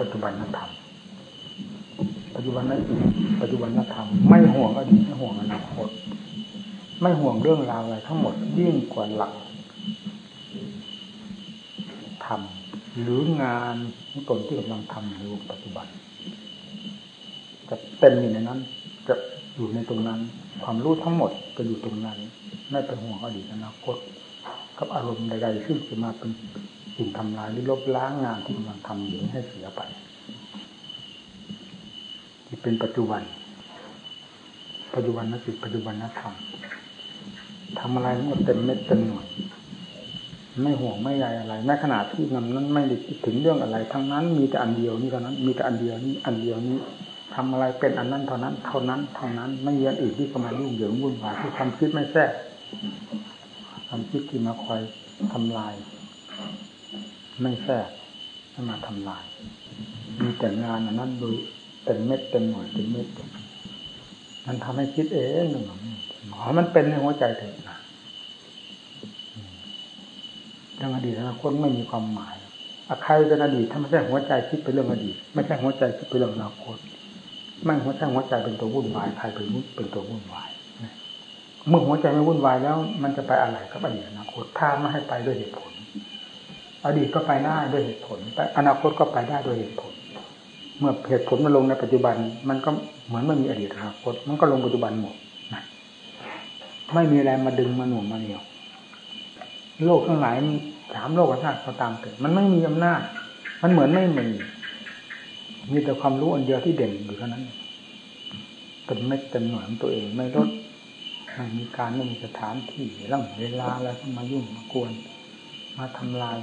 ปัจจุบันธรรมปัจจุบันนั้นจิตปัจจุบันธรรมไม่ห่วงอดีตไม่ห่วงอนาคตไม่ห่วงเรื่องราวอะไรทั้งหมดยิ่งกว่าหลักทำหรืองานของตนที่กำลังทำในปัจจุบัน จะเต็มอยู่ในนั้น จะอยู่ในตรงนั้น ความรู้ทั้งหมดจะอยู่ตรงนั้น ไม่ไปห่วงอดีตอนาคตกับอารมณ์ใดๆซึ่งจะมาเป็น สิ่งทำลายหรือลบล้างงานที่กำลังทำอยู่ให้เสียไป ที่เป็นปัจจุบัน ปัจจุบันนัสิปัจจุบันนัธรรมทำอะไรมันเต็มเม็ดเต็มหน่วยไม่ห่วงไม่ใยอะไรแม้ขนาดที่มันนั้นไม่ได้คิดถึงเรื่องอะไร ทั้งนั้นมีแต่อันเดียวนี่เท่านั้น มีแต่อันเดียวนี้อันเดียวนี้ทำอะไรเป็นอันนั้นเท่านั้น เท่านั้นเท่านั้น ไม่มีอันอื่นที่เข้ามายุ่งเหยิงวุ่นวายที่ความคิดไม่แทรกความคิดที่มาคอยทำลาย ไม่แทรกมาทำลาย มีแต่งานอันนั้นดยเต็มเม็ดเต็มหน่วยเต็มเม็ดมันทำให้คิดเองหนึ่งหมอมันเป็นในหัวใจเถอะนะเรื่องอดีตอนาคตไม่มีความหมายใครเป็นอดีตถ้าไม่ใช่หัวใจคิดไปเรื่องอดีตไม่ใช่หัวใจคิดไปเรื่องอนาคตไม่หัวใจหัวใจเป็นตัววุ่นวายใครเป็นเป็นตัววุ่นวายเมื่อหัวใจไม่วุ่นวายแล้ว มันจะไปอะไรกับอดีตอนาคตถ้าไม่ให้ไปด้วยเหตุผล อดีตก็ไปได้ด้วยเหตุผลอนาคตก็ไปได้ด้วยเหตุผล เมื่อเหตุผลมันลงในปัจจุบัน มันก็เหมือนไม่มีอดีตอนาคต มันก็ลงปัจจุบันหมดไม่มีอะไรมาดึงมาหน่วงมาเหนี่ยว โลกทั้งหลายถามโลกธาตุก็ตามเกิดมันไม่มีอำนาจ มันเหมือนไม่มี มีแต่ความรู้อันเดียวที่เด่นอยู่เท่านั้นเป็นเม็ดเต็มหน่วยของตัวเองไม่ลดไม่มีการไม่มีสถานที่ร่างเวลาอะไรมายุ่งมากวน มาทำลาย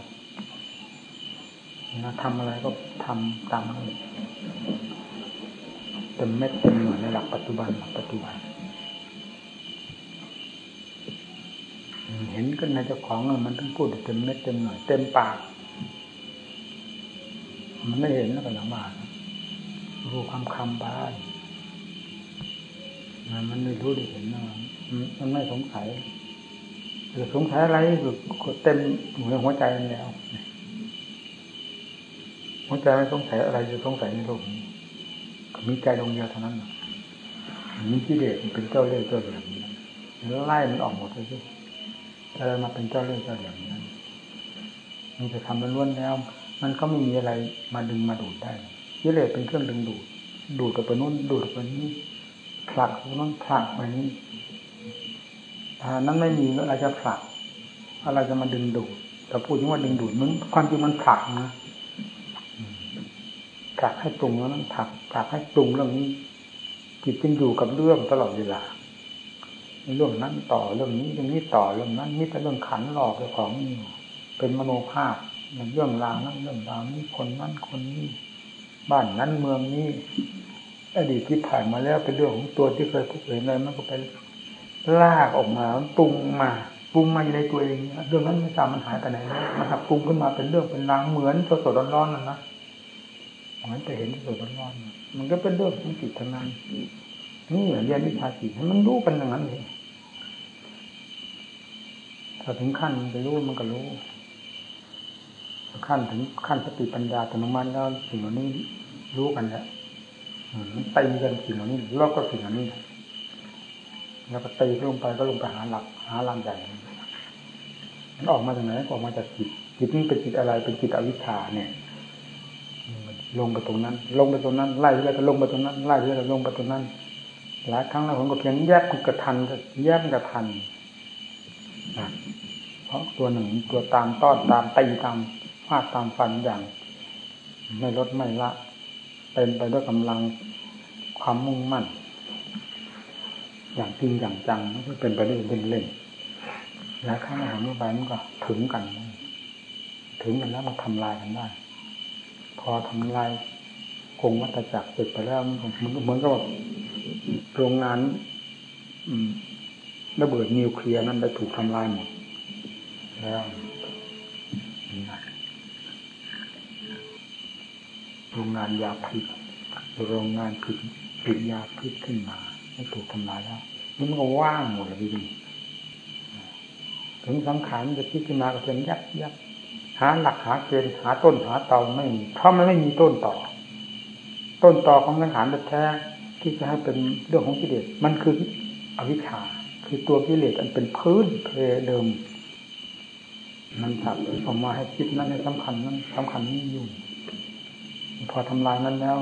มาทำอะไรก็ทำตามนั้นเต็มเม็ดเต็มหน่วยในหลักปัจจุบันหลักปัจจุบัน เห็นกันในเจ้าของมันต้องพูดเต็มเม็ดเต็มหน่อยเต็มปาก มันไม่เห็นแล้วก็หลังมารู้ความคำบ้านมันไม่รู้ได้เห็นนะมันไม่สงสัยหรือสงสัยอะไรก็เต็มหัวหัวใจแล้ว หัวใจไม่สงสัยอะไรจะสงสัยในโลกนี้มีใจดวงเดียวเท่านั้นมีที่เด็กเป็นเจ้าเล่ห์เจ้าเหลี่ยมแล้วไล่มันออกหมดเลยอะไรมาเป็นเจ้าเรื่องเจ้าอย่างนั้นมันจะทำมันล้วนแล้ว มันก็ไม่มีอะไรมาดึงมาดูดได้ยิเลสเป็นเครื่องดึงดูด ดูดกับไปนู้นดูดกับไปนี้ผลักไปนู้นผลักไปนี้ถ้านั้นไม่มีอะไรจะผลักอะไรจะมาดึงดูดแต่พูดถึงว่าดึงดูดมันความจริงมันผลักนะ ผลักให้ปรุงแล้วนั้นผลักผลักให้ปรุงเรื่องนี้จิตจึงอยู่กับเรื่องตลอดเวลาเรื่องนั้นต่อเรื่องนี้เรื่องนี้ต่อเรื่องนั้นมีแต่เรื่องขันหลอกเรื่องของเป็นมโนภาพเรื่องราวนั้นเรื่องราวนี้คนนั้นคนนี้บ้านนั้นเมืองนี้อดีตที่ผ่านมาแล้วเป็นเรื่องของตัวที่เคยพบเห็นอะไรมันก็ไปลากออกมาปรุงมาปรุงมาอยู่ในตัวเองเรื่องนั้นไม่ทราบมันหายไปไหนแล้วมันหับปรุงขึ้นมาเป็นเรื่องเป็นรางเหมือนสดๆร้อนๆนั่นนะ เหมือนจะเห็นสดร้อนมันก็เป็นเรื่องของจิตทั้งนั้นนี่เรียนวิชาจิตให้มันรู้กันอย่างนั้นเองถ้าถึงขั้นมันจะรู้มันก็รู้ขั้นถึงขั้นสติปัญญาธรรมันแล้วสิ่งเหล่านี้รู้กันแล้วมันตีกันสิ่งเหล่านี้ลอกก็สิ่งเหล่านี้แล้วก็ตีลงไปก็ลงไปหาหลัก หาลำใหญ่มันออกมาจากไหนออกมาจากจิตจิตนี้เป็นจิตอะไรเป็นจิตอวิชชาเนี่ย ลงไปตรงนั้น ลงไปตรงนั้นไล่เรื่อยก็ลงไปตรงนั้นไล่เรื่อยก็ลงไปตรงนั้นหลายครั้งแล้วผมก็เพียงแยกกระทันแยกกระทันเพราะตัวหนึ่งตัวตามต้อนตามตีตามฟาดตามฟันอย่างไม่ลดไม่ละเป็นไปด้วยกำลังความมุ่งมั่น อย่างจริงอย่างจังไม่ใช่เป็นไปได้เล่นเล่นหลายครั้งอาหารไปมันก็ถึงกัน ถึงกันแล้วมาทำลายกันได้ พอทำลายคงวัตจักรเสร็จไปแล้วมันเหมือนกับโรงงานระเบิดนิวเคลียร์นั้นได้ถูกทำลายหมดแล้วโรงงานยาพิษโรงงานพิษผิดยาพิษขึ้นมาได้ถูกทำลายแล้วมันก็ว่างหมดเลยดีถึงสังขารจะพิษขึ้นมาก็เป็นยับยับ หาหลักหาเกณฑ์หาต้นหาเตอไม่มีเพราะมันไม่มีต้นต่อ ต้นต่อของสังขารแท้ที่จะให้เป็นเรื่องของกิเลสมันคืออวิชชาคือตัวกิเลสอันเป็นพื้นเพเดิมมันถักออกมาให้คิดนั้นให้สำคัญนั้นสำคัญนี้อยู่ พอทำลายนั้นแล้ว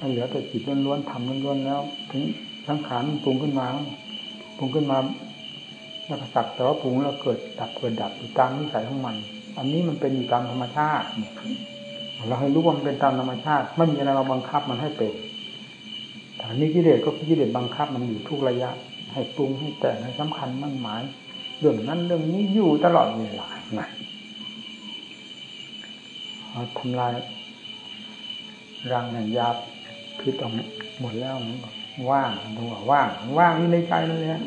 มันเหลือแต่จิตล้วนๆทำล้วนๆแล้ว ถึงสังขารปรุงขึ้นมาปรุงขึ้นมาแล้วก็สักแต่ว่าปรุงแล้วเกิดดับเกิดดับอยู่ตามนิสัยของมัน อันนี้มันเป็นอยู่ตามธรรมชาติเราให้รู้ว่ามันเป็นตามธรรมชาติไม่มีอะไรมาบังคับมันให้เป็นแต่นี้กิเลสก็กิเลสบังคับมันอยู่ทุกระยะ ให้ปรุงให้แต่งให้สำคัญมั่นหมายเรื่องนั้นเรื่องนี้อยู่ตลอดเวลาทำลายรังแห่งยาพิษออกหมดแล้วว่างดูว่าว่าง ว่างอยู่ในใจนั่นแหละ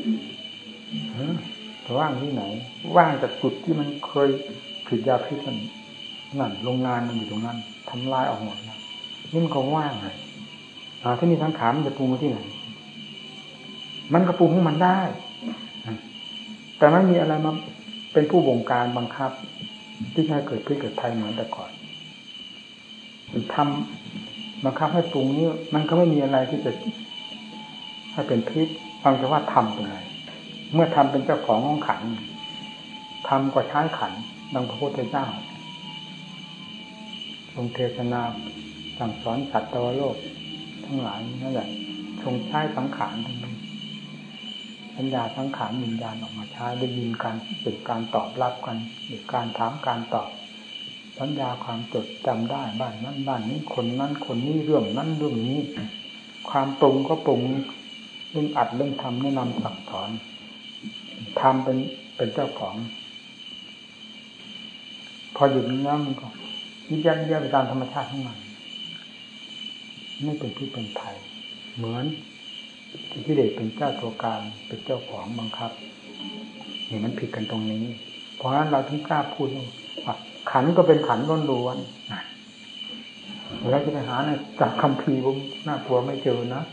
แต่ว่างที่ไหน ว่างจากจุดที่มันเคย ผิดยาพิษมันนั่นโรงงานมันอยู่ตรงนั้นทำลายออกหมดแล้วนี่มันก็ว่างไงถ้ามีสังขามันจะปรุงมาที่ไหน มันก็ปรุงของมันได้ แต่ไม่มีอะไรมาเป็นผู้บงการบังคับ ที่ให้เกิดพิษเกิดภัยเหมือนแต่ก่อนทำบังคับให้ปรุงนี้มันก็ไม่มีอะไรที่จะให้เป็นพิษฟังจะว่าทำเป็นไรเมื่อทำเป็นเจ้าของของขันทำก็ใช้ขัน ดังพระพุทธเจ้า ทรงเทศนาสั่งสอนสัตว์ตวโลก ทั้งหลายนั่นแหละทรงใช้สังขารทั้งนี้สัญญาสังขารวิญญาณออกมาใช้ได้ยินการเป็นการตอบรับกันหรือการถามการตอบ สัญญาความจดจำได้บ้านนั้นบ้านนี้คนนั้นคนนี้เรื่องนั้นเรื่องนี้ ความปรุงก็ปรุงเรื่องอัดเรื่องทำแนะนำสั่งสอนทำเป็นเป็นเจ้าของ พอหยุดนี้มันก็ยึดยันเยอะไปตามธรรมชาติของมันไม่เป็นที่เป็นไทยเหมือนที่เด็กเป็นเจ้าตัวการเป็นเจ้าของบังคับนี่มันผิดกันตรงนี้ เพราะฉะนั้นเราถึงกล้าพูดว่าขันก็เป็นขันล้นๆเวลาจะไปหาในจากคำพีผมน่ากลัวไม่เจอนะ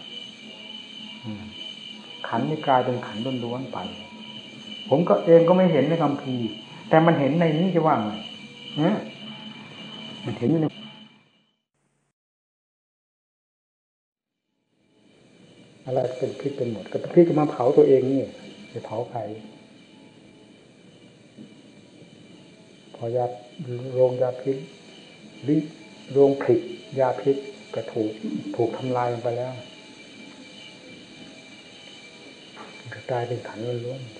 ขันนี่กลายเป็นขันล้วนไป ผมก็เองก็ไม่เห็นในคำพีแต่มันเห็นในนี้จะว่าไง มันเห็นอยู่ในอะไรเป็นพิษเป็นหมด ก็พิษก็มาเผาตัวเองนี่จะเผาใครพอยาโรงยาพิษหรือโรงผิดยาพิษก็ถูกถูกทำลายไปแล้วกลายเป็นขันล้วนๆ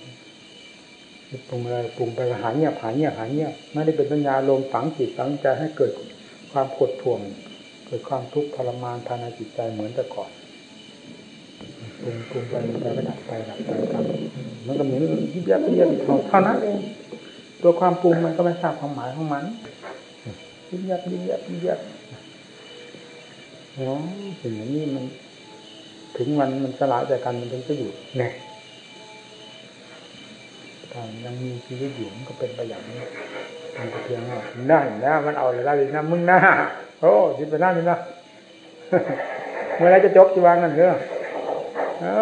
ปรุงอะไรปรุงไปหาเงียบหาเงียบหาเงียบไม่ได้เป็นปัญญาลงฝังจิตฝังใจให้เกิดความกดท่วง เกิดความทุกข์ทรมานภายในจิตใจเหมือนแต่ก่อนปรุงปรุงไปไปดับไปดับไปครับมันก็เหมือนยิบยับยิบยับเท่านั้นเองตัวความปรุงมันก็ไม่ทราบความหมายของมันยิบยับยิบยับยิบยับอ๋อสิ่งนี้มัน ถึงวันมันสลายจากกันมันถึงจะอยู่แน่ถ้า ยังมีชีวิตอยู่มันก็เป็นไปอย่างนี้มันก็เพียงว่าได้แล้วมันเอาเลยได้ดีนะมึงน้าโอ้ยิบไปหน้านี่นะเมื่อไรจะจบจีวางนั่นเหรอเอา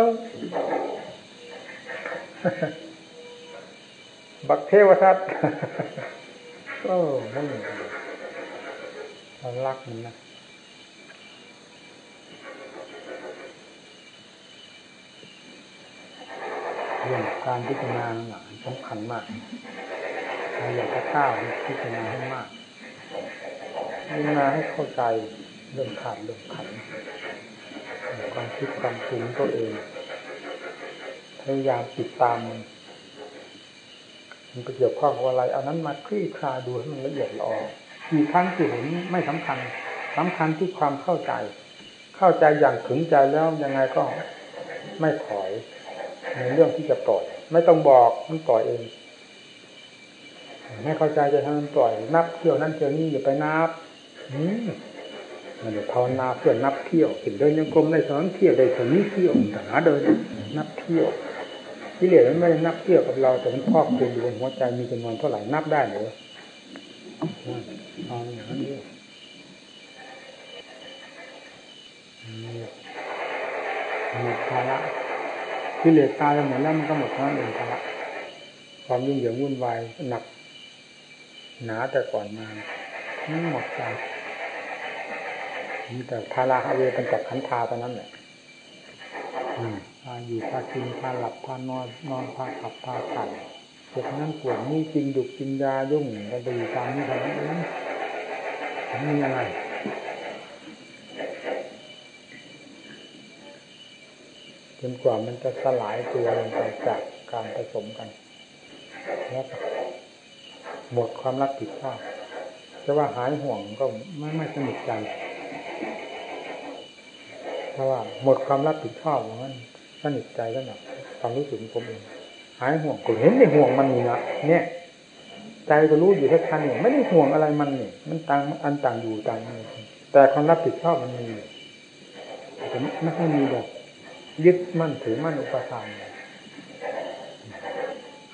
บักเทวทัตโอ้มันเรารักมันนะเรื่องการพิจารณาหลัง สำคัญมากเราอยากจะก้าวพิจารณาให้มากพิจารณาให้เข้าใจเรื่องขาดเรื่องขันความคิดความปรุงตัวเองพยายามติดตามมันมันเกี่ยวข้องกับอะไร เอานั้นมาคลี่คลายดูให้มันละเอียดละออกี่ครั้งที่เห็นไม่สำคัญสำคัญที่ความเข้าใจ เข้าใจอย่างถึงใจแล้วยังไงก็ไม่ถอยในเรื่องที่จะปล่อย ไม่ต้องบอกมันปล่อยเอง ไม่เข้าใจจะทำมันปล่อย นับเที่ยวนั่นเที่ยวนี้อย่าไปนับมันภาวนาเพื่อนับเที่ยวเห็นเดินยังกรมได้สอนเที่ยวได้ถึงนี้เที่ยวแต่หาเดินนับเที่ยวกิเลสมันไม่ได้นับเที่ยวกับเราแต่มันครอบคลุมอยู่บนหัวใจมีจำนวนเท่าไหร่นับได้หรือเอาอย่างนั้นด้วยหมดภาระ กิเลสตายไปหมดแล้วมันก็หมดทั้งเองภาระความยุ่งเหยิงวุ่นวายหนัก หนาแต่ก่อนมาหมดใจมีแต่พาราฮาเวเป็นจับขันธาตอนนั้นแหละพาอยู่พากินพาหลับพานอนนอนพาขับพาสั่นเจ็บนั่นปวดนี่กินดุกกินยายุ่งกระดูตามนี้ทำนั้นมีอะไร จนกว่ามันจะสลายตัวลงไปจากการผสมกันแล้วหมดความรับผิดชอบจะว่าหายห่วงก็ไม่ไม่สนิทใจเพราะว่าหมดความรับผิดชอบมันสนิทใจแล้วนะความรู้สึกของผมเองหายห่วงก็เห็นในห่วงมันนี่นะเนี่ย ใจก็รู้อยู่แค่ทันเนี่ยไม่ได้ห่วงอะไรมันนี่มันต่างอันต่างอยู่ต่างแต่ความรับผิดชอบมันมีแต่ไม่ใช่มีแบบ ยึดมั่นถือมั่นอุปทาน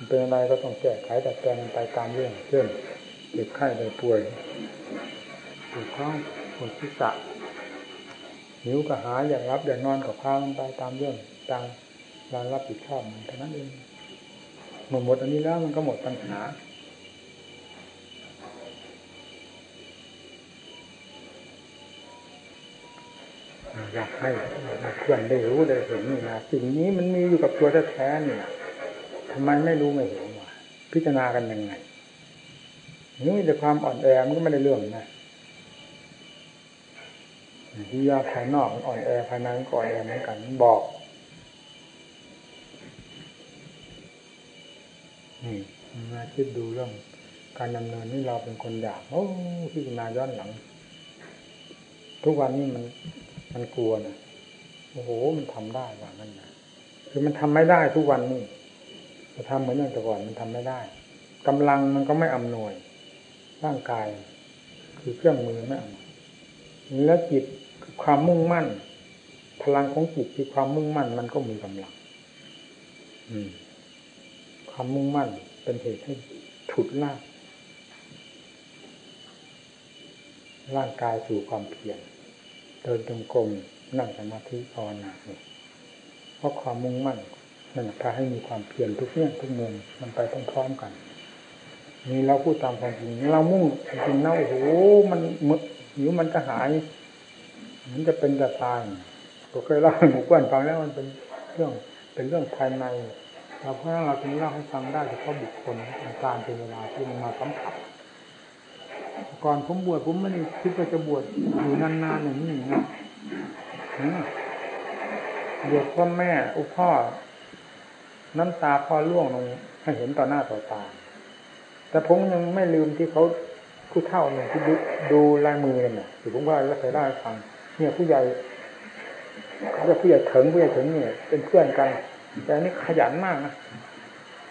เป็นอะไรก็ต้องแก้ไขแต่แปลงไปตามเรื่องเช่นเจ็บไข้ได้ป่วยปวดท้องปวดศีรษะหิวกระหายอยากรับอยากนอนกับพามันไปตามเรื่องตามรารรับผิดชอบมันเท่านั้นเองหมดหมดอันนี้แล้วมันก็หมดปัญหา อยากให้เพื่อนได้รู้ได้เห็นนี่นะสิ่งนี้มันมีอยู่กับตัวแท้ๆนี่นะทำไมไม่รู้ไม่เห็นวะพิจารณากันยังไงนี่แต่ความอ่อนแอมันก็ไม่ได้เรื่องนะที่ยาภายนอกอ่อนแอภายในก็อ่อนแอเหมือนกันบอกนี่มาคิดดูเรื่องการดำเนินนี่เราเป็นคนอยากโอ้พิจารณาย้อนหลัง ทุกวันนี้มัน มันกลัวนะโอ้โหมันทำได้ว่านั่นนะคือมันทำไม่ได้ทุกวันนี้จะทำเหมือนอย่างแต่ก่อนมันทำไม่ได้กำลังมันก็ไม่อำนวย ร่างกาย คือเครื่องมือไม่อำนวยแล้วจิตความมุ่งมั่น พลังของจิตคือความมุ่งมั่น มันก็มีกำลัง อืม ความมุ่งมั่นเป็นเหตุให้ถุดลากร่างกายสู่ความเพียร เดินจงกรมนั่งสมาธิภาวนาเนี่ยเพราะความมุ่งมั่นนั่นพาให้มีความเพียรทุกเรื่องทุกมุมมันไปพร้อมๆกันนี่เราพูดตามความจริงเรามุ่งจริงๆนะโอ้โหมันมึหิวมันจะหายมันจะเป็นจะตายผมเคยเล่าให้หมู่เพื่อนฟังแล้วมันเป็นเรื่องเป็นเรื่องภายในเราเพราะนั้นเราจึงเล่าให้ฟังได้เฉพาะบุคคลการเป็นเวลาที่มันมาสัมผัส ก่อนผมบวชผมไม่ได้คิดว่าจะบวชอยู่นานๆอย่างนี้นะบวชพ่อแม่อุพ่อ น้ำตาพ่อล่วงลงให้เห็นต่อหน้าต่อตา แต่ผมยังไม่ลืมที่เขาผู้เท่าเนี่ยที่ดูดูลายมือเนี่ยที่ผมว่าแล้วเคยเล่าให้ฟัง เนี่ยผู้ใหญ่เขาจะผู้ใหญ่ถึงผู้ใหญ่ถึงเนี่ย เป็นเพื่อนกัน แต่นี่ขยันมากนะ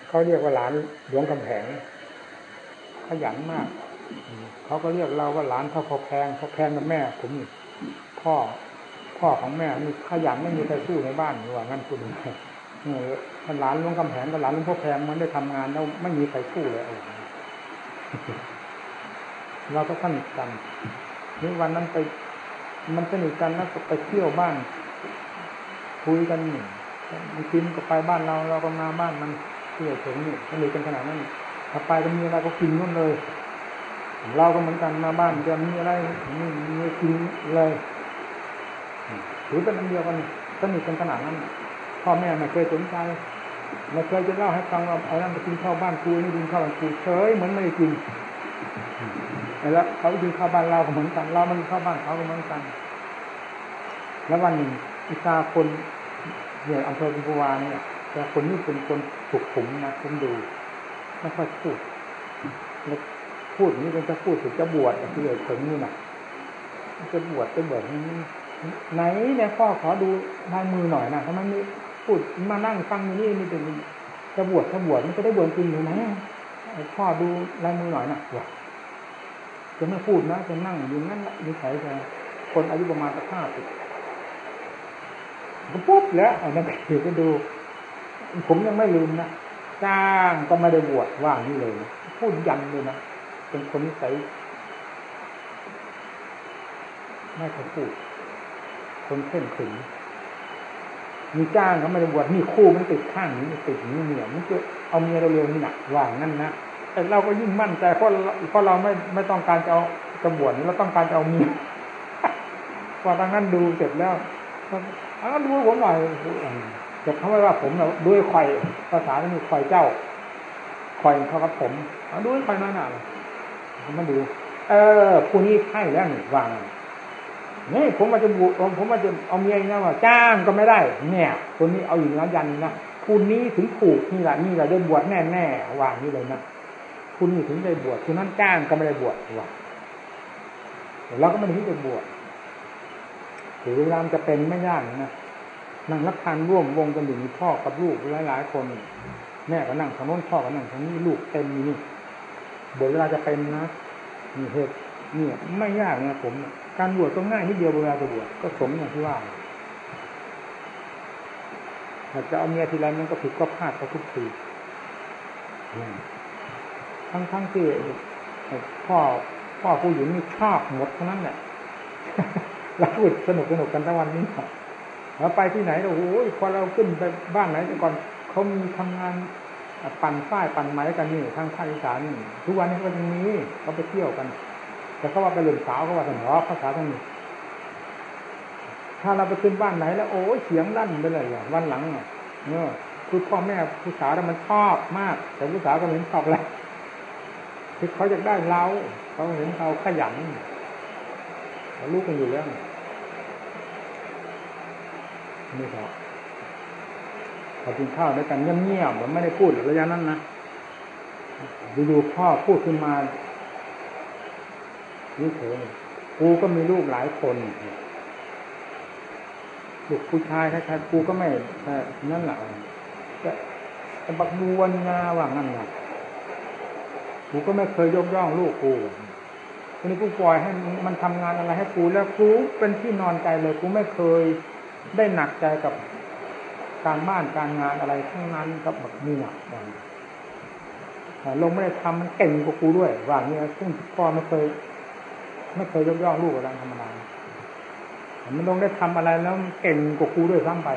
เขาเรียกว่าหลานหลวงคำแผงขยันมาก เขาก็เรียกเราว่าหลานพ่อพอแพงพ่อแพงกับแม่ ผมนี่พ่อพ่อของแม่นี่ขยันไม่มีใครสู้ในบ้านหรือว่างั้นคุณถ้าหลานลุงกำแพงกับหลานลุงพ่อแพงมันได้ทำงานแล้วไม่มีใครสู้เลยเราก็สนิทกันนี่วันนั้นไป มันสนิทกันแล้วก็ไปเที่ยวบ้านคุยกันนี่มีทิมก็ไปบ้านเราเราก็มาบ้านมันเที่ยวถึงนี่สนิทกันขนาดนั้นถ้าไปก็มีอะไรก็กินนู่นเลย เราก็เหมือนกันมาบ้านจะมีอะไรมีมีกินเลยถือเป็นอันเดียวกันสนิทกันขนาดนั้นพ่อแม่ไม่เคยสนใจไม่เคยจะเล่าให้ฟังว่าเอานั่นไปกินข้าวบ้านครูนี่กินข้าวบ้านครูเฉยเหมือนไม่ได้กินแล้วเขากินข้าวบ้านเราก็เหมือนกัน เรามันข้าวบ้านเขาก็เหมือนกัน แล้ววันหนึ่งอิสาคนเนี่ยอำเภอบุญวาเนี่ยแต่คนนี้เป็นคนถูกผมนะผมดูไม่ค่อยพูด พูดนี้เป็นจะพูดถึงจะบวชที่เลยถึงนี่นะจะบวชจะบวชไหนเนี่ยพ่อขอดูลายมือหน่อยนะทำไมไม่พูดมานั่งฟังอยู่นี่นี่เป็นจะบวชจะบวชมันจะได้บวชจริงหรือไหมพ่อดูลายมือหน่อยนะบวชจะไม่พูดนะจะนั่งอยู่นั่นนิสัยจะคนอายุประมาณสักห้าสิบก็ปุ๊บแล้วเอานั่นไปดู ผมยังไม่ลืมนะจ้างก็ไม่ได้บวชว่างนี่เลย พูดยันเลยนะ เป็นคนนิสัยไม่เคยพูด คนเส้นขึงมีจ้างเขาไม่ได้บวชมีคู่มันติดข้างนี้ติดนี้เหนี่ยมันจะเอาเมียเราเร็วนี่หนักว่างั้นนะแต่เราก็ยิ่งมั่นใจเพราะเพราะเราไม่ไม่ต้องการจะเอาจะบวชเราต้องการจะเอาเมียพอทางนั้นดูเสร็จแล้วอ้าดูผมหน่อยจะเขาไม่ว่าผมเนะด้วยไข่ภาษาที่มีไข่เจ้าไข่เขากับผมดูไข่นั่นน่ะ มาดู เออผู้นี้ไข่แล้วนี่วางนี่ผมมาจะบุผมมาจะเอาเมียนะว่าจ้างก็ไม่ได้ เนี่ยคนนี้เอาอยู่นะยันนะคุณนี้ถึงถูกนี่แหละนี่แหละได้บวชแน่แน่วางนี่เลยนะคุณนี่ถึงได้บวชคุณนั้นจ้างก็ไม่ได้บวชว่าเราก็ไม่ได้ที่จะบวชถือเวลาจะเป็นไม่ยากนะนั่งรับทานร่วมวงกันอยู่มีพ่อกับลูกหลายหลายคน แม่ก็นั่งทางโน้นพ่อก็นั่งทางนี้ลูกเต็มนี่ บวชเวลาจะเป็นนะนี่เหตุนี่ไม่ยากนะผม การบวชก็ง่ายนิดเดียวเวลาจะบวชก็สมอย่างที่ว่าถ้าจะเอาเมียทีไรมันก็ผิดก็พลาดไปทุกทีทั้งทั้งที่พ่อพ่อผู้หญิงนี่ชอบหมดเท่านั้นแหละเราพูดสนุกสนุกกันทั้งวันนี้เราไปที่ไหนเราโอ้ยพอเราขึ้นไปบ้านไหนแต่ก่อนเขามีทำงาน ปั่นฝ้ายปั่นไม้กันนี่ทางภาคอีสานทุกวันนี้ก็ยังมีเขาไปเที่ยวกัน แต่เขาว่าไปเล่นสาวเขาว่าสนอภาษาทั้งนี้ถ้าเราไปขึ้นบ้านไหนแล้ว โอ้เสียงลั่นไปเลยวันหลังเนี่ยคือพ่อแม่ผู้สาวมันชอบมาก แต่ผู้สาวก็เห็นชอบแล้วคือเขาอยากได้เราเขาเห็นเราขยันเขาลูกกันอยู่แล้วนี่ครับ พอกินข้าวด้วยกันเงียบๆผมไม่ได้พูดระยะนั้นนะดูๆพ่อพูดขึ้นมานี่เถอะกูก็มีลูกหลายคนลูกผู้ชายใครๆกูก็ไม่นั่นแหละแต่บักบูวันงาว่างั้นนะกูก็ไม่เคยยกย่องลูกกูทีนี้กูปล่อยให้มันทำงานอะไรให้กูแล้วกูเป็นที่นอนใจเลยกูไม่เคยได้หนักใจกับ การบ้านการงานอะไรทั้งนั้นครับแบบนี้นะลงไม่ได้ทำมันเก่งกว่ากูด้วยว่านี้ซึ่งพ่อไม่เคย ไม่เคยยกย่องลูกอะไรธรรมดามันลงได้ทำอะไรแล้วเก่งกว่ากูด้วยซ้ำไป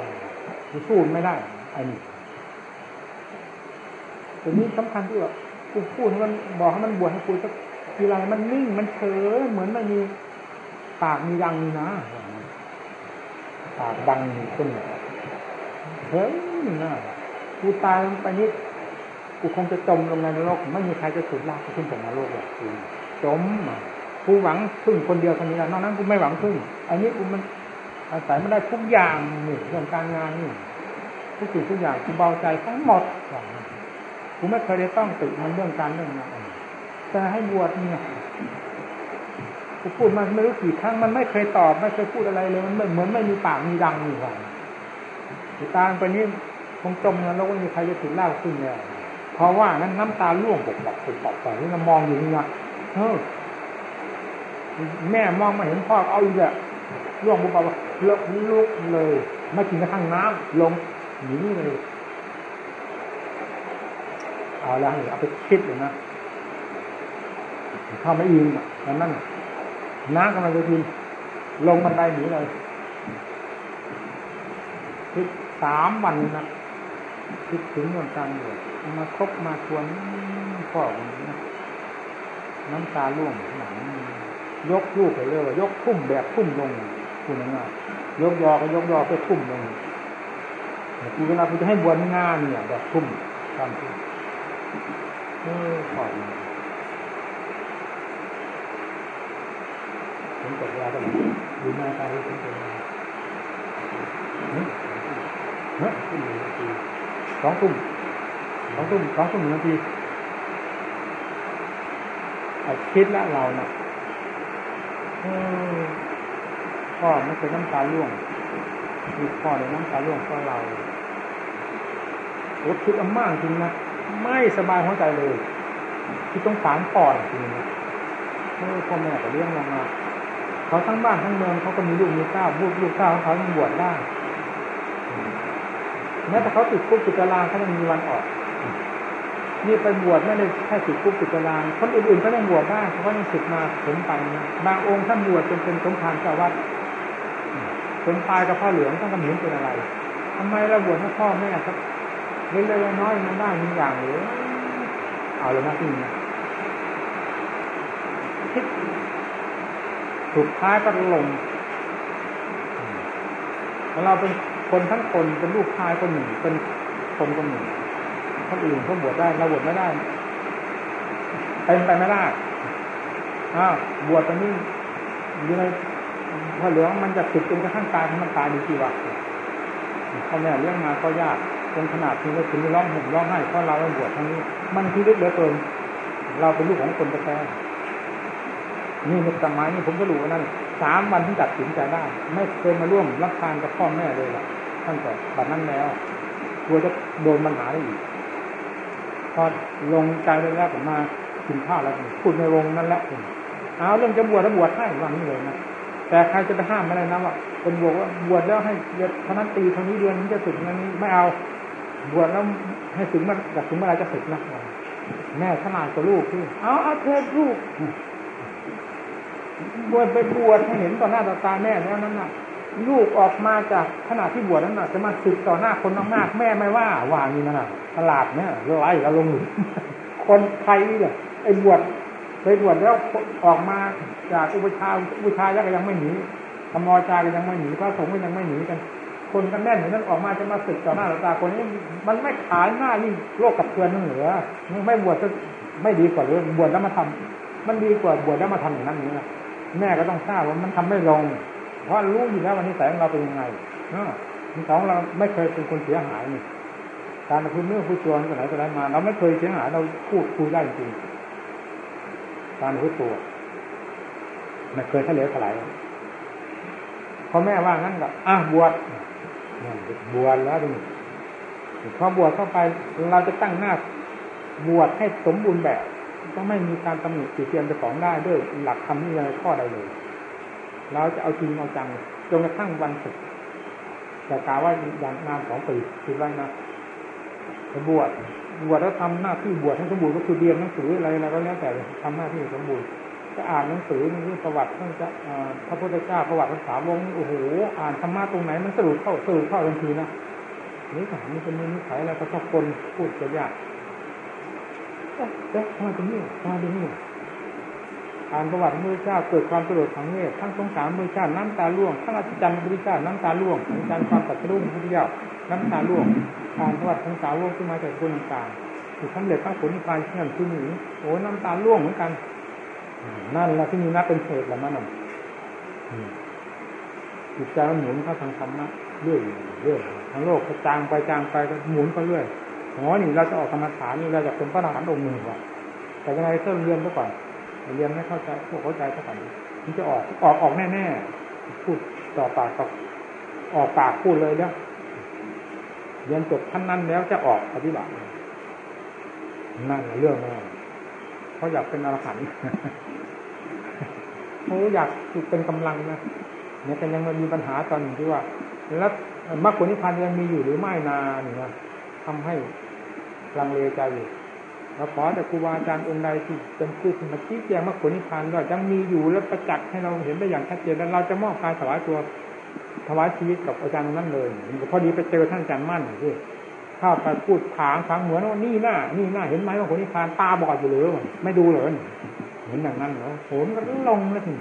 กูสู้ไม่ได้ไอ้นี่ตัวนี้สำคัญที่ว่ากูพูดให้มันบอกให้มันบวชให้กูสักทีไรมันนิ่งมันเฉยเหมือนไม่มีปากมียังนะปากดังขึ้นเเฮ้ยน่ากูตายลงไปนิดกูคงจะจมลงในนรกไม่มีใครจะสุดลากขึ้นจากนรกหรอกกูจมกูหวังพึ่งคนเดียวคนนี้แหละนอกนั้นกูไม่หวังพึ่งอันนี้กูมันอาศัยไม่ได้ทุกอย่างนี่เรื่องการงานนี่ทุกสิ่งทุกอย่างกูเบาใจทั้งหมดกูไม่เคยได้ต้องติมันเรื่องการเรื่องงานจะให้บวชเนี่ยกูพูดมันไม่รู้กี่ครั้งมันไม่เคยตอบ ไม่เคยพูดอะไรเลยมันเหมือนไม่มีปากมีดังนี่ว่า ตาไปนี้คงจมนะแล้วไม่มีใครจะถึงเล่าขึ้นเลยเพราะว่านั้นน้ำตาล่วงปกปกปกปกไปนี่เรามองอยู่นี่นะเออแม่มองมาเห็นพ่อเอาอีกแหละล่วงบุบว่าเลอะลุกเลยไม่กินกระทั่งน้ำลงหนีเลยเอาละเอาไปคิดเลยนะเข้าไม่ยิงตอนนั้นน้ากำลังจะกินลงบันไดหนีเลยคิด สามวันนะคิดถึงวันกางเดือนมาคบมาชวนพ่อน้ำตาล่วงหนังยกลูกไปเรื่อยยกทุ่มแบบทุ่มลงคุณง่ายยกยอก็ยกยอไปทุ่มลงกูเวลากูจะให้บวชงานเนี่ย แบบทุ่มทำทุ่มเออขอบผมจบเวลาก็ดูหน้าตาที่ผมเป็นเฮ้ยเฮ้ย สองทุ่มสองทุ่มสองทุ่มหนึ่งนาทีคิดละเรานะ่ะพ่อไม่เคยน้ำตาล่วงมีพ่อเลยน้ำตาล่วงเพราะเราโอ้คิดอมากจริงนะไม่สบายหัวใจเลยคิดต้องสารพ่อจริงนะพ่อแม่ก็เลี้ยงลงมาเขาทั้งบ้านทั้งเมืองเขาก็มีลูกมีเต้าลูกลูกเต้าเขายังบวชได้ แม้แต่เขาติดคุกติดตารางเขายังมีวันออก นี่ไปบวชไม่ได้แค่ติดคุกติดตาราง คนอื่นๆก็ยังบวชได้เขาก็ยังศึกมาผมไปนะบางองค์ท่านบวชจนเป็นสมภารเจ้าวัดจนตายกับพ่อเหลืองต้องกำเห็นเป็นอะไรทำไมเราบวชให้พ่อแม่ครับเล็กๆน้อยๆมันได้มีอย่างหรือเอาเลยนะที่นี่คิดสุดท้ายก็ลงเราเป็นค คนทั้งคนเป็นลูกชายคนหนึ่ง เป็นคนคนหนึ่งคนอื่นเขาบวชได้เราบวชไม่ได้เป็นไปไม่ได้อ้าวบวชตอนนี้อยู่ในพระเหลืองมันจะติดจนกระทั่งตายให้มันตายดีกี่วันพ่อแม่เลี้ยงมาก็ยากจนขนาดที่เราถึงร้องห่มร้องไห้เพราะเราไม่บวชทั้งนี้ มันที่ลึกเหลือเกินเราเป็นลูกของคนแท้นี่ในสมัยนี้ผมก็รู้ว่านั่นสามวันที่ตัดสินใจได้ ไม่เคยมาร่วมรับทานกับพ่อแม่เลยล่ะ ตั้งแต่บัดนั้นแล้วกลัวจะโดนปัญหาได้อีกพอลงใจแรกผมมากินข้าวแล้วพูดในวงนั่นแหละเอาเรื่องจะบวชแล้วบวชให้วันนี้เลยนะแต่ใครจะไปห้ามไม่ได้นะว่าเป็นบวชว่าบวชแล้วให้เท่านั้นปีเท่านี้เดือนนี้จะสึกนั้นนี้ไม่เอา บวชแล้วให้ถึงมาจากถึงเมื่อไรจะสึกนะแม่ขนาดกับลูกที่เอาเอาเธอลูกบวชไปบวชให้เห็นต่อหน้าต่อตาแม่แล้วนั้นน่ะ ลูกออกมาจากขณะที่บวชนั้นนะจะมาสึกต่อหน้าคนมากๆแม่ไม่ว่าวางนี่นะตลาดเนี่ยไล่เราลงหลุมคนไทยเนี่ยไอ้บวชไปบวชแล้วออกมาจากอุปชาอุปชายักยังไม่หนีธรรมอจาก็ยังไม่หนีพระสงฆ์ก็ยังไม่หนีกันคนกันแน่นอย่างนั้นออกมาจะมาสึกต่อหน้าต่อตาคนนี้มันไม่ขายหน้ายิ่งโลกกับเพื่อนนั่นเหลือไม่บวชจะไม่ดีกว่าหรือบวชแล้วมาทำมันดีกว่าบวชแล้วมาทำอย่างนั้นนี่แม่ก็ต้องทราบว่ามันทำไม่ลง เพราะรู้อยู่แล้ววันนี้แสงเราเป็นยังไงเนาะสองเราไม่เคยเป็นคนเสียหายนี่การพูดเรื่องพูดตัวนี่ไหนก็ได้มา เราไม่เคยเสียหายเราพูดคุยได้จริงการพูดตัวไม่เคยทะเลถลายพอแม่ว่างั้นก็อะบวชบวชแล้วดูพอบวชเข้าไปเราจะตั้งหน้าบวชให้สมบูรณ์แบบ ก็ไม่มีการตำหนิติเตียนจะของได้ด้วยหลักธรรมนี่อะไรข้อใดเลย เราจะเอาจริงเอาจังจนกระทั่งวันศึกร์จะกล่าวว่าอย่างนานสองปีคิดไว้นะบวชบวชแล้วทำหน้าที่บวชให้สมบูรณ์ก็คือเรียนหนังสืออะไรอะไรก็แล้วแต่ทำหน้าที่สมบูรณ์จะอ่านหนังสือนี่ประวัติท่านจะพระพุทธเจ้าประวัติพระสาวงโอ้โหอ่านธรรมะตรงไหนมันสรุปเข้าสรุปเข้าทันทีนะนี่ถามนี่เป็นนิสัยอะไรก็ชอบคนพูดจะยากเอ๊ะทำไมเป็นนี่ทำไมเป็นนี่ อ่านประวัติมือเจ้าเกิดความสลดของเนตทั้งสงสารมือเจ้าน้ำตาล่วงทั้งอัศจรรย์มือเจ้าน้ำตาล่วงอัศจรรย์ความตัดรุ่งพุทธเจ้าน้ำตาล่วงอ่านประวัติของสาวกที่มาจากคนต่างๆถูกสำเร็จทั้งผลนิพพานที่นั่นที่นี่โอ้น้ำตาล่วงเหมือนกันนั่นแหละที่มีนับเป็นเหตุแล้วมันจิตใจมันหมุนเข้าทางธรรมะเรื่อยเรื่อยทางโลกก็จางไปจางไปก็หมุนไปเรื่อยอ๋อนี่เราจะออกกรรมฐานนี่เราจะเป็นพระอรหันต์องค์หนึ่งว่ะแต่ยังไงต้องเรียนซะก่อน เรียนไม่เข้าใจพวกเข้าใจซะก่อนมันจะออกออกออกแน่ๆพูดต่อปากกับออกปากพูดเลยเนี่ยเรียนจบท่านนั้นแล้วจะออกปฏิบัตินั่นเรื่องนั่นเขาอยากเป็นอรหันต์เขาอยากเป็นกำลังนะเนี่ยแต่ยังมันมีปัญหาตอนที่ว่า แล้วมรรคผลนิพพานยังมีอยู่หรือไม่นาเนี่ยทำให้ลังเลใจอยู่ เราขอแต่ครูบาอาจารย์องค์ใดที่เป็นผู้สมาชี้แจงมรรคผลนิพพานว่ายังมีอยู่และประจักษ์ให้เราเห็นได้อย่างชัดเจนแล้วเราจะมอบการถวายตัวถวายชีวิตกับอาจารย์นั้นเลยพอดีไปเจอท่านอาจารย์มั่นที่ข้าไปพูดถางฟังเหมือนว่านี่หน้านี่หน้าเห็นไหมว่าคนนิพพานตาบอดอยู่หรือไม่ดูเลยเห็นอย่างนั้นเหรอโหมก็ลงแล้วที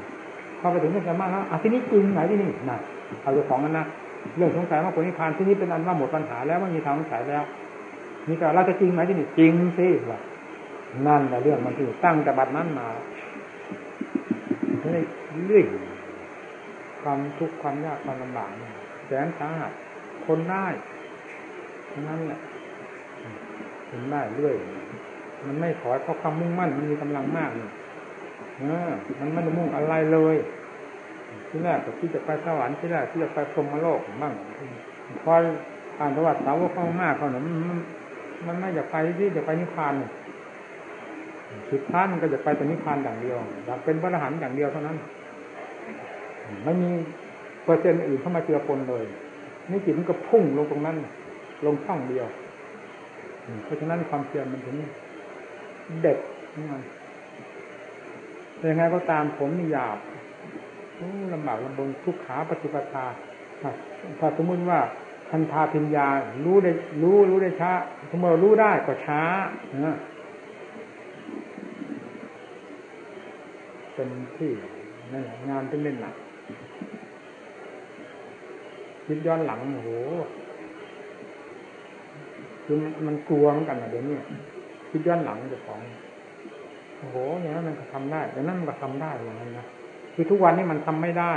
พอไปถึงอาจารย์มั่นแล้วอะที่นี้จริงไหนที่นี่น่ะเอาตัวของนั้นนะเรื่องสงสัยว่าคนนิพพานที่นี้เป็นอันว่าหมดปัญหาแล้วไม่มีทางสงสัยแล้ว นี่ก็เราจะจริงไหมที่นี่จริงสิว่านั่นแหละเรื่องมันที่ตั้งแต่บัดนั้นมาเรื่อยความทุกข์ความยากความลำบากแสนสาหัสทนได้นั่นแหละทนได้เรื่อยมันไม่ถอยเพราะความมุ่งมั่นมันมีกำลังมากเนี่ยมันไม่ได้มุ่งอะไรเลยที่แรกก็ที่จะไปสวรรค์ที่แรกที่จะไปพรหมโลกบ้างพออ่านประวัติสาวกมากเขาเนี่ย มันไม่อยากไปที่จะไปนิพพานเนี่ยสุดท้ายมันก็จะไปแต่นิพพานอย่างเดียวอยากเป็นพระอรหันต์อย่างเดียวเท่านั้นไม่มีเปอร์เซ็นต์อื่นเข้ามาเจือปนเลยนี่จิตมันก็พุ่งลงตรงนั้น ลงช่องเดียวเพราะฉะนั้นความเพียรมันถึงเด็ดนี่มันยังไงก็ตามผมนี่หยาบลำบากลำบนทุกขาปฏิปทาถ้าสมมติว่า ทันทาพิญญา รู้ได้ รู้รู้ได้ช้าสมมติรู้ได้ก็ช้าเป็นที่นั่นงานที่เล่นหนักคิดย้อนหลังโหคือมันกลัวเหมือนกันนะเดี๋ยวนี้คิดย้อนหลังเจ้าของโอ้โหอย่างนั้นมันก็ทำได้อย่างนั้นมันก็ทำได้อย่างนั้นนะคือทุกวันนี้มันทำไม่ได้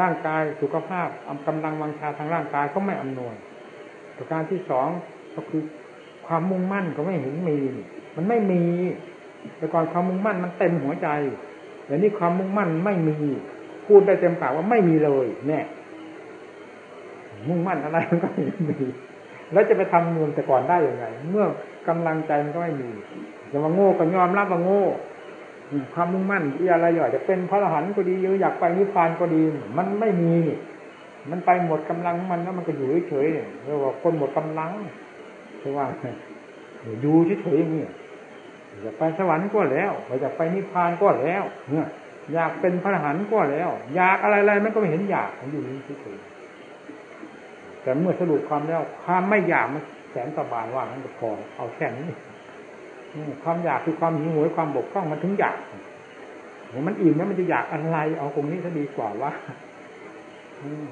ร่างกายสุขภาพอากำลังวังชาทางร่างกายก็ไม่อำนวยประการที่สองก็คือความมุ่งมั่นก็ไม่เห็นมี มันไม่มี แต่ก่อนความมุ่งมั่นมันเต็มหัวใจเดี๋ยวนี้ความมุ่งมั่นไม่มี พูดได้เต็มปากว่าไม่มีเลยเนี่ยมุ่งมั่นอะไรมันก็ไม่มี แล้วจะไปทำเงินแต่ก่อนได้ยังไง เมื่อกำลังใจมันก็ไม่มีจะมาโง่ก็ยอมรับว่าโง่ ความมุ่งมั่นที่อะไรอยู่จะเป็นพระอรหันต์ก็ดีหรืออยากไปนิพพานก็ดี มันไม่มี มันไปหมดกำลังมันแล้วมันก็อยู่เฉยๆเรียกว่าคนหมดกำลังใช่ว่าอยู่เฉยๆอย่างนี้อยากไปสวรรค์ก็แล้วอยากไปนิพพานก็แล้วเนี่ยอยากเป็นพระอรหันต์ก็แล้ว อยากอะไรๆมันก็ไม่เห็นอยากมันอยู่นี่เฉยๆแต่เมื่อสรุปความแล้วความไม่อยากมันแสนสบายว่านั้นก็พอเอาแค่นี้ ความอยากคือความหิวโหยความบกพร่องมันถึงอยากมันอิ่มแล้วมันจะอยากอะไร เอาตรงนี้จะดีกว่าว่า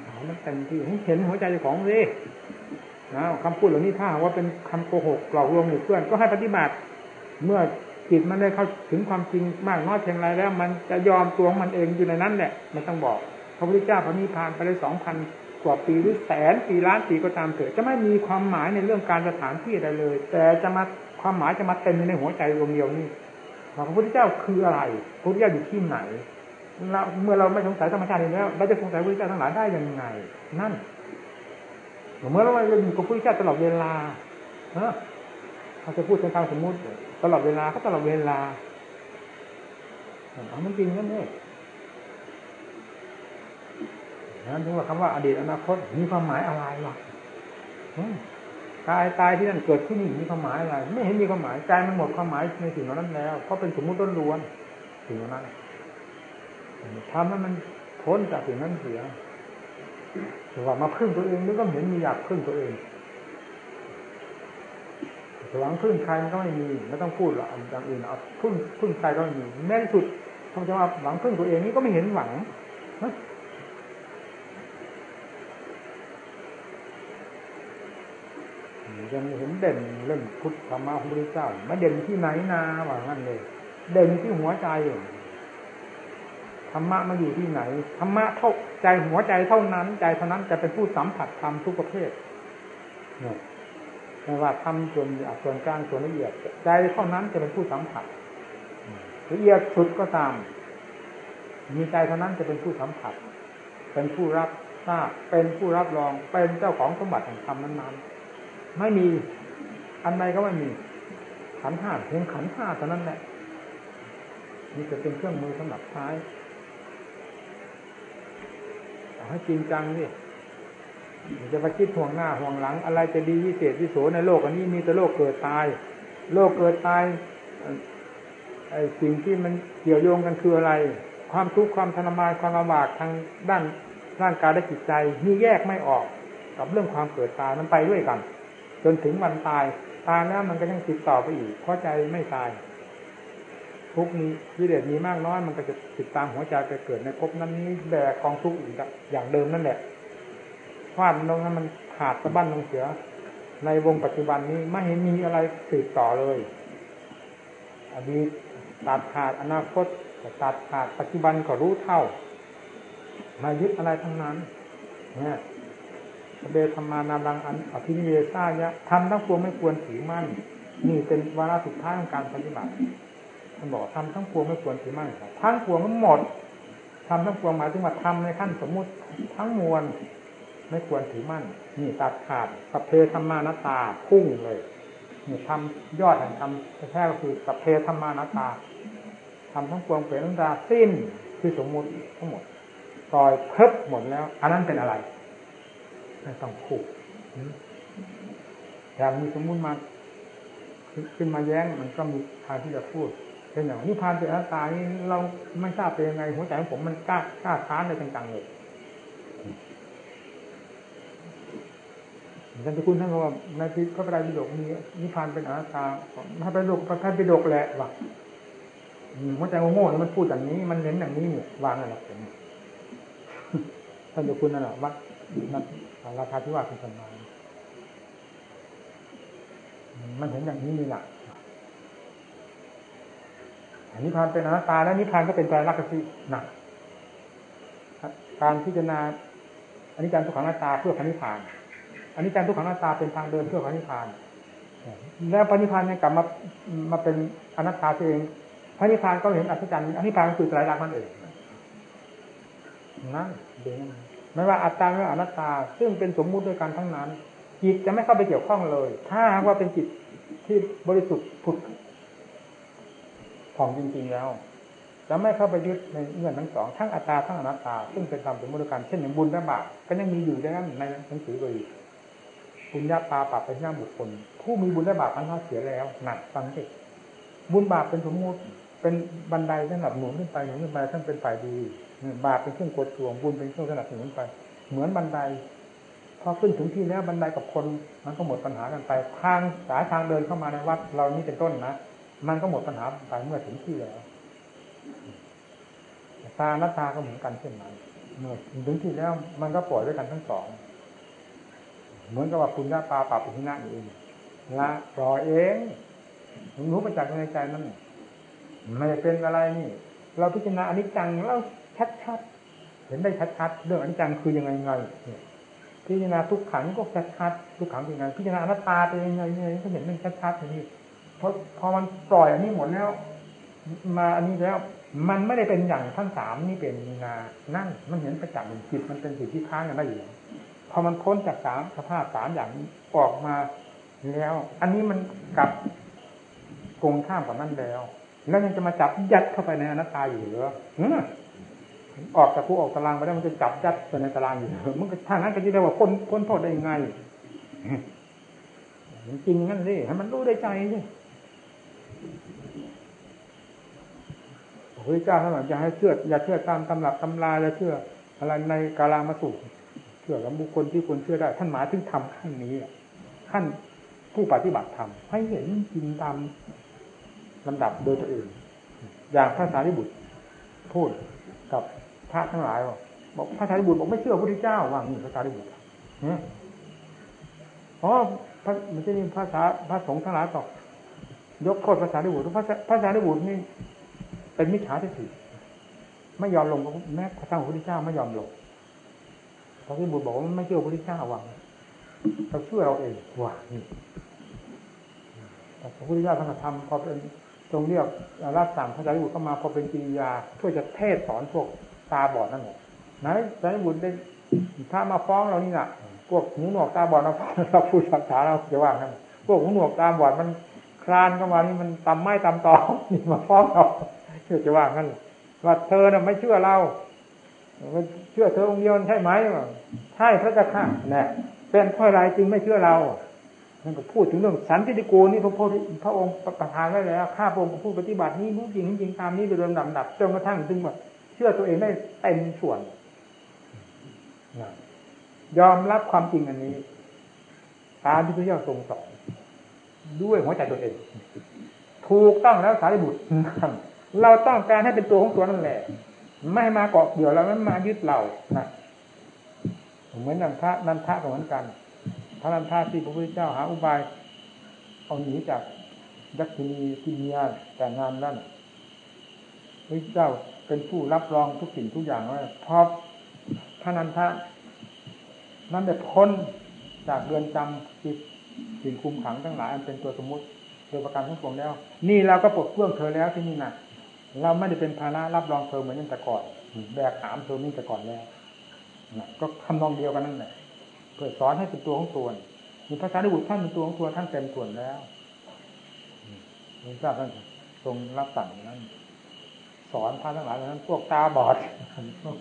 เอามันเต็มที่ให้เห็นหัวใจของสินะคำพูดเหล่านี้ถ้าว่าเป็นคำโกหกหลอกลวงหมู่เพื่อนก็ให้ปฏิบัติ เมื่อจิตมันได้เข้าถึงความจริงมากน้อยเพียงไรแล้ว มันจะยอมตัวมันเองอยู่ในนั้นแหละมันต้องบอกพระพุทธเจ้าพระนิพพานไปได้สองพันกว่าปีหรือแสนปีล้านปีก็ตามเถิดจะไม่มีความหมายในเรื่องการสถานที่ใดเลย แต่จะมา ความหมายจะมาเต็มในหัวใจดวงเดียวนี่พระพุทธเจ้าคืออะไรพระพุทธเจ้าอยู่ที่ไหนเราเมื่อเราไม่สงสัยธรรมชาติแล้วเราจะสงสัยพระพุทธเจ้าทั้งหลายได้ยังไง นั่นเมื่อเราอยู่กับพระพุทธเจ้าตลอดเวลาเออเขาจะพูดทางสมมุติตลอดเวลาเขาตลอดเวลาเอามันจริงนั่นเองนั้นถึงว่าคำว่าอดีตอนาคตมีความหมายอะไรวะ กายตายที่นั่นเกิดที่นี่มีความหมายอะไร ไม่เห็นมีความหมายใจมันหมดความหมายในสิ่งนั้นแล้วเพราะเป็นสมมุติล้วนสิ่งนั้นทำให้มันพ้นจากสิ่งนั้นเสียแต่ว่ามาพึ่งตัวเองนี่ก็เห็นมีอยากพึ่งตัวเองหวังพึ่งใครมันก็ไม่มีไม่ต้องพูดหรอกอย่างอื่นเอาพึ่งพึ่งใครก็ไม่มีแม้ที่สุดทำจะว่าหวังพึ่งตัวเองนี่ก็ไม่เห็นหวัง ยังเห็นเด่นเรื่องพุทธธรรมะของพระพุทธเจ้าไม่เด่นที่ไหนนาว่างั้นเลย เด่นที่หัวใจธรรมะมาอยู่ที่ไหนธรรมะเท่าใจหัวใจเท่านั้น ใจเท่านั้นจะเป็นผู้สัมผัสธรรมทุกประเภทเนี่ยไม่ว่าทำส่วนส่วนกลางส่วนละเอียด ใจเท่านั้นจะเป็นผู้สัมผัสละเอียดสุดก็ตาม มีใจเท่านั้นจะเป็นผู้สัมผัส เป็นผู้รับทราบเป็นผู้รับรองเป็นเจ้าของสมบัติแห่งธรรมนั้นๆ ไม่มี อันใดก็ไม่มี ขันห้าเพียงขันห้าเท่านั้นแหละนี่จะเป็นเครื่องมือสำหรับใช้ให้จริงจังดิจะไปคิดห่วงหน้าห่วงหลัง อะไรจะดีวิเศษวิโสในโลกอันนี้มีแต่โลกเกิดตาย โลกเกิดตายไอ้สิ่งที่มันเกี่ยวโยงกันคืออะไร ความทุกข์ความทรมานความลำบากทางด้านร่างกายและจิตใจนี่แยกไม่ออก กับเรื่องความเกิดตายมันไปด้วยกัน จนถึงวันตาย ตายแล้วมันก็ยังติดต่อไปอีกเพราะใจไม่ตาย ทุกนี้วิเดชมีมากน้อยมันก็จะติดตามหัวใจไปเกิดในภพนั้นนี้แบกกองทุกข์อีกอย่างเดิมนั่นแหละฟาดลงนั้นมันขาดสะบั้นลงเสียในวงปัจจุบันนี้ไม่เห็นมีอะไรสืบต่อเลยอดีตตัดขาดอนาคตตัดขาดปัจจุบันก็รู้เท่า มายึดอะไรทั้งนั้นเนี่ย เบธรรมานารังอันอภินิเยซ่ายะทำทั้งปวงไม่ควรถือมั่น นี่เป็นวาระสุดท้ายของการปฏิบัติท่านบอกทำทั้งปวงไม่ควรถือมั่นทั้งปวงมันหมดทำทั้งปวงหมายถึงว่าทำในขั้นสมมุติทั้งมวลไม่ควรถือมั่น นี่ตัดขาดสัพเพธรรมานาตาพุ่งเลยนี่ทำยอดแห่งธรรมแท้ก็คือสัพเพธรรมานาตาทำทั้งปวงเปลี่ยนทั้งตาสิ้นคือสมมุติทั้งหมดปล่อยเพิบหมดแล้ว อันนั้นเป็นอะไร ไม่ต้องพูดอย่างมีสมมุติมาขึ้นมาแย้งมันก็มีทางที่จะพูดเช่นอย่างนิพพานเป็นอนัตตานี่เราไม่ทราบเป็นยังไงหัวใจของผมมันกล้ากล้าท้านในจังๆเลยท่านที่คุณท่านบอกว่าในพระไตรปิฎกมีนิพพานเป็นอนัตตาพระไตรปิฎกพระไตรปิฎกแหละว่ะหัวใจโง่ๆมันพูดอย่างนี้ มันเน้นอย่างนี้วางอะไรผมท่านเจ้าคุณนั่นแหละวัด ราคาที่ว่าคุณสมามันเห็นอย่างนี้นี่แหละอันนี้พานเป็นอนัตตาแล้วนิพพานก็เป็นใจรักสิหนักการพิจารณาอันนี้การทุกขังอนัตตาเพื่อพระนิพพาน อันนี้การทุกขังอนัตตาเป็นทางเดินเพื่อพระนิพพาน แล้วพระนิพพานเนี่ยกลับมามาเป็นอนัตตาเองพระนิพพานก็เห็นอัศจรรย์อนิพพานก็คือไตรลักษณ์นั่นเองนั่นเด่น ไม่ว่าอัตตาไม่ว่าอนัตตา ซึ่งเป็นสมมุติด้วยกันทั้งนั้น จิตจะไม่เข้าไปเกี่ยวข้องเลย ถ้าว่าเป็นจิตที่บริสุทธิ์ผุดผ่องจริงๆแล้วจะไม่เข้าไปยึดในเงื่อนทั้งสองทั้งอัตตาทั้งอนัตตา ซึ่งเป็นธรรมสมมติกันเช่นอย่างบุญและบาปก็ยังมีอยู่ในนั้นในหนังสือเลยบุญญาตาปรับเป็นหน้าบุคคล ผู้มีบุญและบาปทั้งนั้นเสียแล้วหนักฟังสิบุญบาปเป็นสมมติเป็นบันไดสำหรับหนุนขึ้นไปหนุนขึ้นไปท่านเป็นฝ่ายดีบาปเป็นเครื่องกดทวงบุญเป็นเครื่องสนับสนุนไป เหมือนบันไดพอขึ้นถึงที่แล้วบันไดกับคน มันก็หมดปัญหากันไปทางสายทางเดินเข้ามาในวัด เรานี่เป็นต้นนะมันก็หมดปัญหาไปเมื่อถึงที่แล้วตาและตาก็เหมือนกันเช่นนั้นเมื่อถึงที่แล้ว มันก็ปล่อยด้วยกันทั้งสอง เหมือนกับว่าคุณหน้าตาปรับปุณะเองละรอยเองรู้ประจักษ์ในใจนั่นไม่ได้เป็นอะไรนี่ เราพิจารณาอนิจจังเรา ชัดๆเห็นได้ชัดๆเรื่องอนิจจังคือยังไงไงพิจารณาทุกขังก็ชัดๆทุกขังเป็นยังไงพิจารณาอนัตตาเป็นยังไงก็เห็นมันชัดๆอย่างนี้พอพอมันปล่อยอันนี้หมดแล้ว มาอันนี้แล้ว มันไม่ได้เป็นอย่างทั้งสามนี่เป็นนานั่นมันเห็นประจักษ์จิตมันเป็นสิ่งที่ค้างกันได้อยู่พอมันพ้นจากสามสภาพสามอย่างออกมาแล้ว อันนี้มันกลับกงข้ามกับนั่นแล้ว แล้วยังจะมาจับยัดเข้าไปในอนัตตาอยู่หรือ ออกจากผู้ออกตารางไปแล้มันจะจับยัดไปในตารางอยู่มันก็ทางนั้นก็จะได้ว่าพ้นพ้นโทษได้ยังไงจริงงั้นสิให้มันรู้ได้ใจสิพระพุทธเจ้าท่านบอกอย่าให้เชื่ออย่าเชื่อตามตำรับตำราอย่าเชื่ออะไรในกาลามาสุเชื่อกับบุคคลที่คนเชื่อได้ ท่านหมายถึงทำขั้นนี้ขั้นผู้ปฏิบัติธรรมให้เห็นจริงตามลำดับโดยตัวเองอย่างพระสารีบุตรพูด ระทั้งหลายบอกพระสารีบุตรบอกไม่เชื่อพระพุทธเจ้าว่านี่พระสารีบุตรอ๋อพระมันจะมีภาษาพระสงฆ์ทั้งหลายตอกยกโทษภาษาดิบุตรภาษาภาษาดิบุตรนี่ เป็นมิจฉาทิฏฐิไม่ยอมลงแม้พระสังฆพุทธเจ้าไม่ยอมลงพระดิบุตรบอกว่าไม่เชื่อพระพุทธเจ้าวังเราเชื่อเราเองว่านี่แต่พระพุทธเจ้าท่านทำพอเป็นตรงเรียกรับสั่งพระสารีบุตรเข้ามาพอเป็นกิริยาเพื่อจะเทศสอนพวก ตาบอดนั่นแหละไหนสารบุตรได้ถ้ามาฟ้องเรานี่น่ะ พวกหูหนวกตาบอดเราเราพูดภาษาเราจะว่างั้นพวกหูหนวกตาบอดมันคลานเข้ามานี่มันตำไม้ตำตอนี่มาฟ้องเราเชื่อจะว่างั้นว่าเธอน่ะไม่เชื่อเราเชื่อเธอองค์เดียวใช่ไหมใช่พระเจ้าค่ะเนี่ยเป็นเพราะอไรจึงไม่เชื่อเรานั่นก็พูดถึงเรื่องสันติโกนี่พระพพระองค์ประทานไว้แล้วข้าพระองค์ผู้ปฏิบัตินี้รู้จริงจริงตามนี้โดยลำดับดับจนกระทั่งถึงว่า เชื่อตัวเองได้เต็มส่วนยอมรับความจริงอันนี้ตามที่พระเจ้าทรงสอนด้วยหัวใจตัวเอง ถูกต้องแล้วสารีบุตรเราต้องการให้เป็นตัวของตัวนั่นแหละ ไม่มาเกาะเกี่ยวเราไม่มายึดเรานะเหมือนนันทะนันทะเหมือนกันพระนันทะที่พระพุทธเจ้าหาอุบายเอาหนีจากยักษินีที่มียแต่งงานนั่นพระเจ้า เป็นผู้รับรองทุกสิ่งทุกอย่างว่าพอพระนันทะนั้นได้พ้นจากเรือนจำจิตสิ่งคุมขังทั้งหลายอันเป็นตัวสมมุติโดยประการทั้งปวงแล้ว นี่เราก็ปลดเครื่องเธอแล้วที่นี่นะเราไม่ได้เป็นภาระรับรองเธอเหมือนแต่ก่อนแบกหามเธอนี่แต่ก่อนแล้วก็ทำนองเดียวกันนั่นแหละเพื่อสอนให้เป็นตัวของตัวมีภาษาดิบุตรท่านเป็นตัวของตัวท่านเต็มส่วนแล้วพระเจ้าท่านทรงรับสั่งนั้น สอนพระทั้งหลายนั้น พวกตาบอด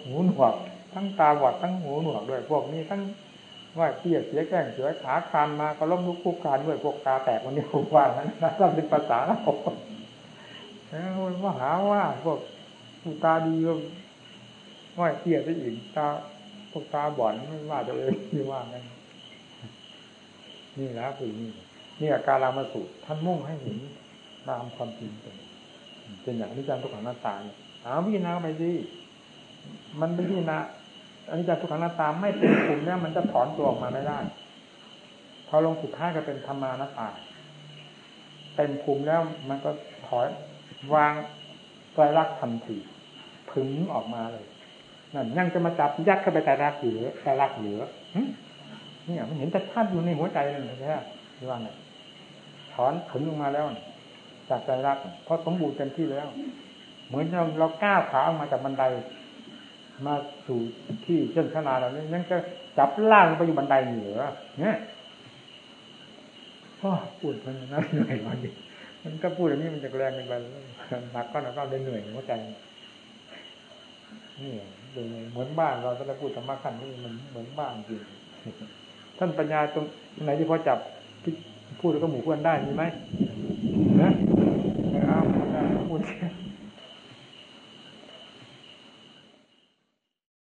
หูหนวก ทั้งตาบอดทั้งหูหนวกด้วย พวกนี้ทั้งว่าเตี้ยเสียแก้งเสือขาคานมาก็ล้มลุกคุกคานด้วยพวกตาแตกวันนี้ผมว่านั้นนั่นเป็นภาษาเราว่าหาว่าพวกตาดีก็ว่าเตี้ยไปอีกตาพวกตาบอดไม่ว่าตัวเองที่ว่างั้นนี่แหละคือนี่นี่อาการรามาสุท่านมุ่งให้เห็นตามความจริงเป็น เป็นอย่างอนิจจังทุกขังหน้าตาเนี่ยเอาพิจารณาไปสิมันไม่พิจารณาอนิจจังทุกขังหน้าตาไม่เป็นกลุ่มเนี่ยมันจะถอนตัวออกมาไม่ได้พอลงสุดท้ายก็เป็นธรรมานาตาเต็มภูมิแล้วมันก็ถอยวางไตรลักษณ์ทันทีพึงออกมาเลยนั่นยังจะมาจับยัดเข้าไปไตรลักษณ์เหลือไตรลักษณ์เหลือเนี่ยมันเห็นชัดๆอยู่ในหัวใจเลยใช่ไหมว่าเนี่ยถอนขึงลงมาแล้วเนี่ย จากไตรลักเพราะสมบูรณ์เต็มที่แล้ว เหมือนเราเราก้าวขาออกมาจากบันได มาสู่ที่เชิงชนาเราเนี่ยยังจะจับล่างไปอยู่บันไดเหนือเนี่ยพ่อพูดมันน่าเหนื่อยวันนี้มันก็พูดอย่างนี้มันจะแรงเป็นไปหนักก็หนักก็เลยเหนื่อยหัวใจนี่เหมือนบ้านเราถ้าเราพูดธรรมะขั้นนี้มันเหมือนบ้านจริงท่านปัญญาตรงไหนที่พอจับพูดแล้วก็หมู่เพื่อนได้มีไหม นะเอาพูด